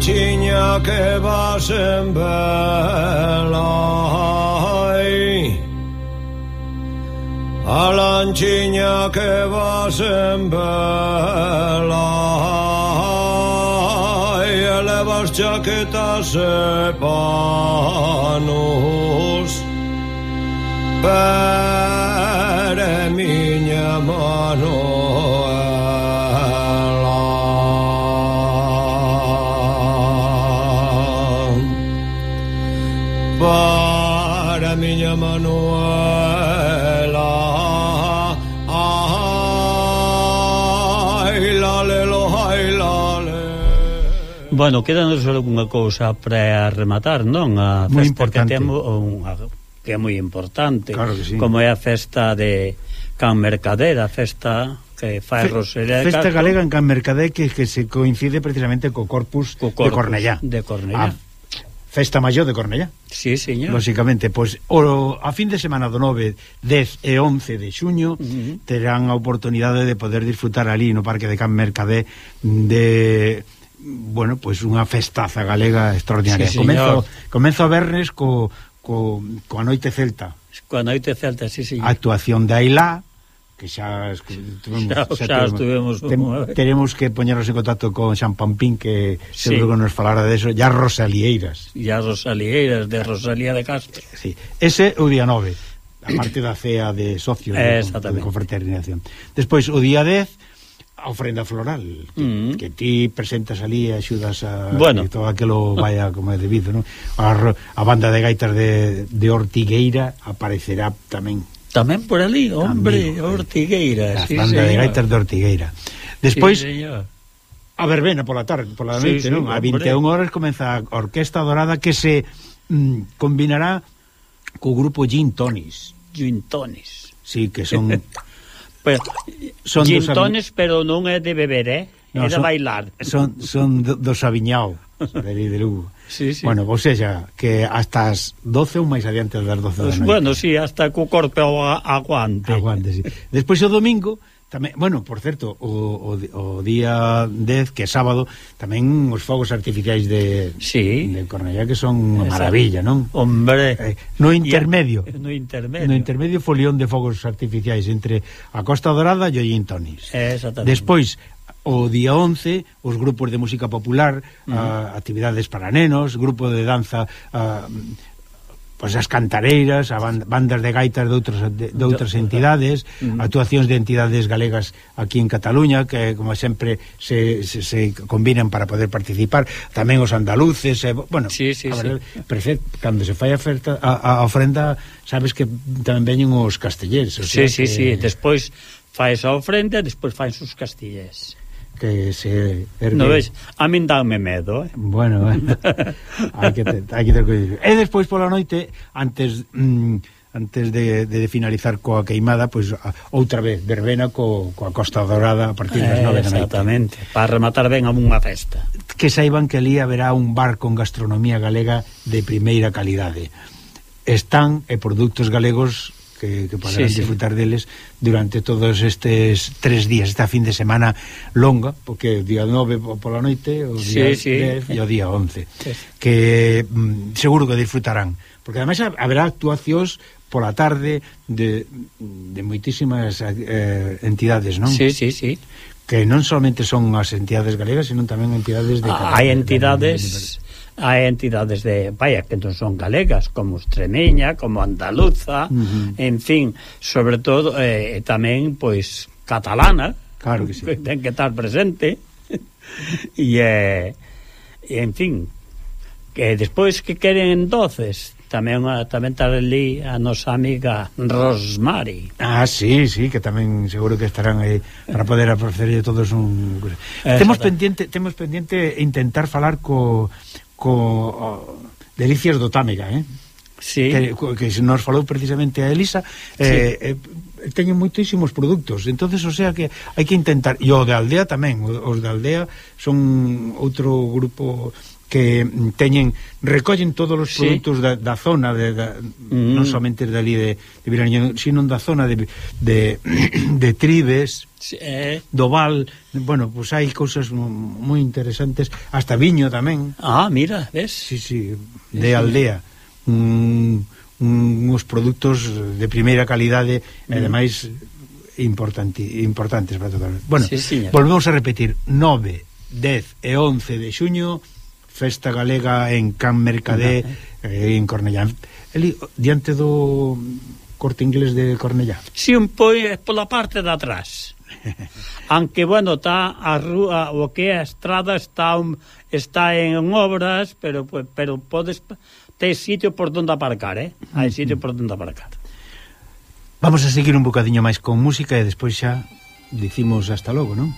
cienia che va sembelai a lancina che va sembelai e le vas giaquetas e panos Pere miña mano Bueno, quedanos só unha cousa para rematar, non? A festa importante. que temos unha que é moi importante, claro sí. como é a festa de Can Mercader, a festa que fai Fe, Rosalía de Castro. Festa galega en Can Mercader que, que se coincide precisamente co corpus, co corpus de Cornellá. De Cornellá. A ah, Festa Maior de Cornellá. Sí, señor. Lóxicamente, pois o, a fin de semana do 9, 10 e 11 de xuño uh -huh. terán a oportunidade de poder disfrutar ali no Parque de Can Mercadé de bueno, pois pues unha festaza galega extraordinaria. Sí, señor. comenzo, a vernes co, co, coa noite celta. Coa noite celta, sí, sí. A actuación de Ailá, que xa tuvemos, xa, xa, xa tuvemos, ten, teremos que poñernos en contacto con Xan Pampín que sí. seguro que nos falará de eso, ya Rosalieiras. as Rosalieiras, de Rosalía de Castro. Sí, ese o día 9 a parte da cea de socios eh, de confraternización. Despois, o día 10 a ofrenda floral que, mm. que ti presentas ali e axudas a bueno. que todo aquilo vaya como é debido ¿no? A, a banda de gaitas de, de Ortigueira aparecerá tamén tamén por ali, hombre, Amigo, Ortigueira a sí, banda señor. de gaitas de Ortigueira despois sí, señor. a verbena pola tarde pola noite, sí, non? a 21 horas comeza a Orquesta Dorada que se mm, combinará co grupo Gin Tonis Gin Tonis Sí, que son Pero, son Gintones, dos... pero non é de beber, eh? No, é de son, bailar. Son, son dos Sabiñao, de ali de Lugo. Sí, sí. Bueno, ou seja, que hasta as 12 ou máis adiante das 12 da noite. Bueno, sí, hasta co corpo aguante. Aguante, sí. Despois o domingo Tamén, bueno, por certo, o, o, o día 10, que é sábado, tamén os fogos artificiais de, sí. de Cornellá, que son unha maravilla, non? Hombre! Eh, no intermedio. A, no intermedio. No intermedio folión de fogos artificiais entre a Costa Dorada e o Gintonis. Despois, o día 11 os grupos de música popular, uh -huh. a, actividades para nenos, grupo de danza a, pois as cantareiras, a band, bandas de gaitas de outras, de, de outras entidades, uh -huh. actuacións de entidades galegas aquí en Cataluña, que como sempre se, se, se combinan para poder participar, tamén os andaluces, e, bueno, sí, sí, a ver, sí. perfecto, cando se fai a, oferta, a, a ofrenda, sabes que tamén veñen os castellers. O sea sí, sí, que... sí, despois fai a ofrenda, despois fai os castillers que se ergue. No ves, a min dame medo, eh? Bueno, hai que ter, hai que ter cuidado. E despois pola noite, antes mm, antes de, de finalizar coa queimada, pois pues, outra vez verbena co, coa Costa Dorada a partir das eh, da noite. Exactamente, para rematar ben a unha festa. Que saiban que ali haberá un bar con gastronomía galega de primeira calidade. Están e produtos galegos que, que poderán sí, disfrutar sí. deles durante todos estes tres días, esta fin de semana longa, porque o día 9 pola noite, o día sí, 10 sí. e o día 11, sí. que mm, seguro que disfrutarán, porque ademais haberá actuacións pola tarde de, de moitísimas eh, entidades, non? Sí, sí, sí. Que non solamente son as entidades galegas, senón tamén entidades de... Ah, hai entidades... De, de, de, de, de, de, de, hai entidades de, vaya, que non son galegas, como Extremeña, como Andaluza, uh -huh. en fin, sobre todo eh, tamén pois catalana. Claro que sí. Que ten que estar presente. e eh, en fin, que despois que queren doces, tamén ah, tamén estará ali a nosa amiga Rosmari. Ah, sí, sí, que tamén seguro que estarán aí para poder ofrecerlle todos un eh, Temos pendiente, temos pendiente intentar falar co co Delicias do Támega, eh? Sí. Que, que nos falou precisamente a Elisa eh, sí. eh, eh, teñen moitísimos produtos entonces o sea que hai que intentar e o de Aldea tamén os de Aldea son outro grupo que mm, teñen recollen todos os produtos sí. da, da zona de, da, mm. non somente Ali de, de Viraño, sino da zona de, de, de Tribes sí, eh. do Val bueno, pois pues hai cousas moi interesantes hasta Viño tamén ah, mira, ves? Sí, sí, de sí. aldea un, un, uns produtos de primeira calidade mm. e ademais importante, importantes para todos bueno, sí, señor. volvemos a repetir 9, 10 e 11 de xuño Festa Galega en Can Mercadé, eh, en Cornellá. Eli, diante do corte inglés de Cornellá. Si, un pois un é pola parte de atrás. Aunque, bueno, tá a rúa, o que é a estrada está un, está en obras, pero pero podes ter sitio por donde aparcar, eh? Hai sitio por donde aparcar. Vamos a seguir un bocadiño máis con música e despois xa dicimos hasta logo, non?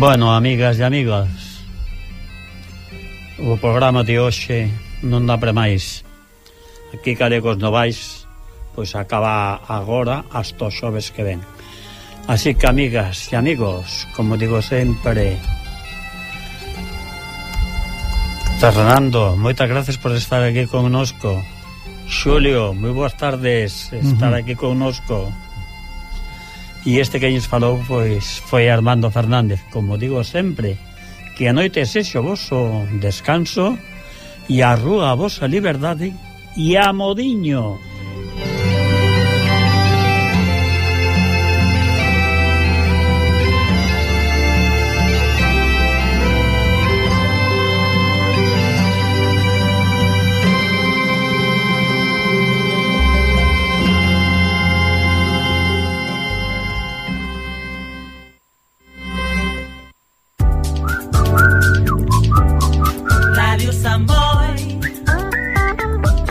Bueno, amigas e amigos O programa de hoxe non dá para máis. Aquí Calecos Novais Pois acaba agora hasta os xoves que ven. Así que amigas e amigos Como digo sempre Fernando, moitas gracias por estar aquí connosco. Xulio, moi boas tardes Estar uh -huh. aquí connosco. E este que lles falou pois foi Armando Fernández, como digo sempre, que a noite sexo voso descanso e a rúa a vosa liberdade e a modiño.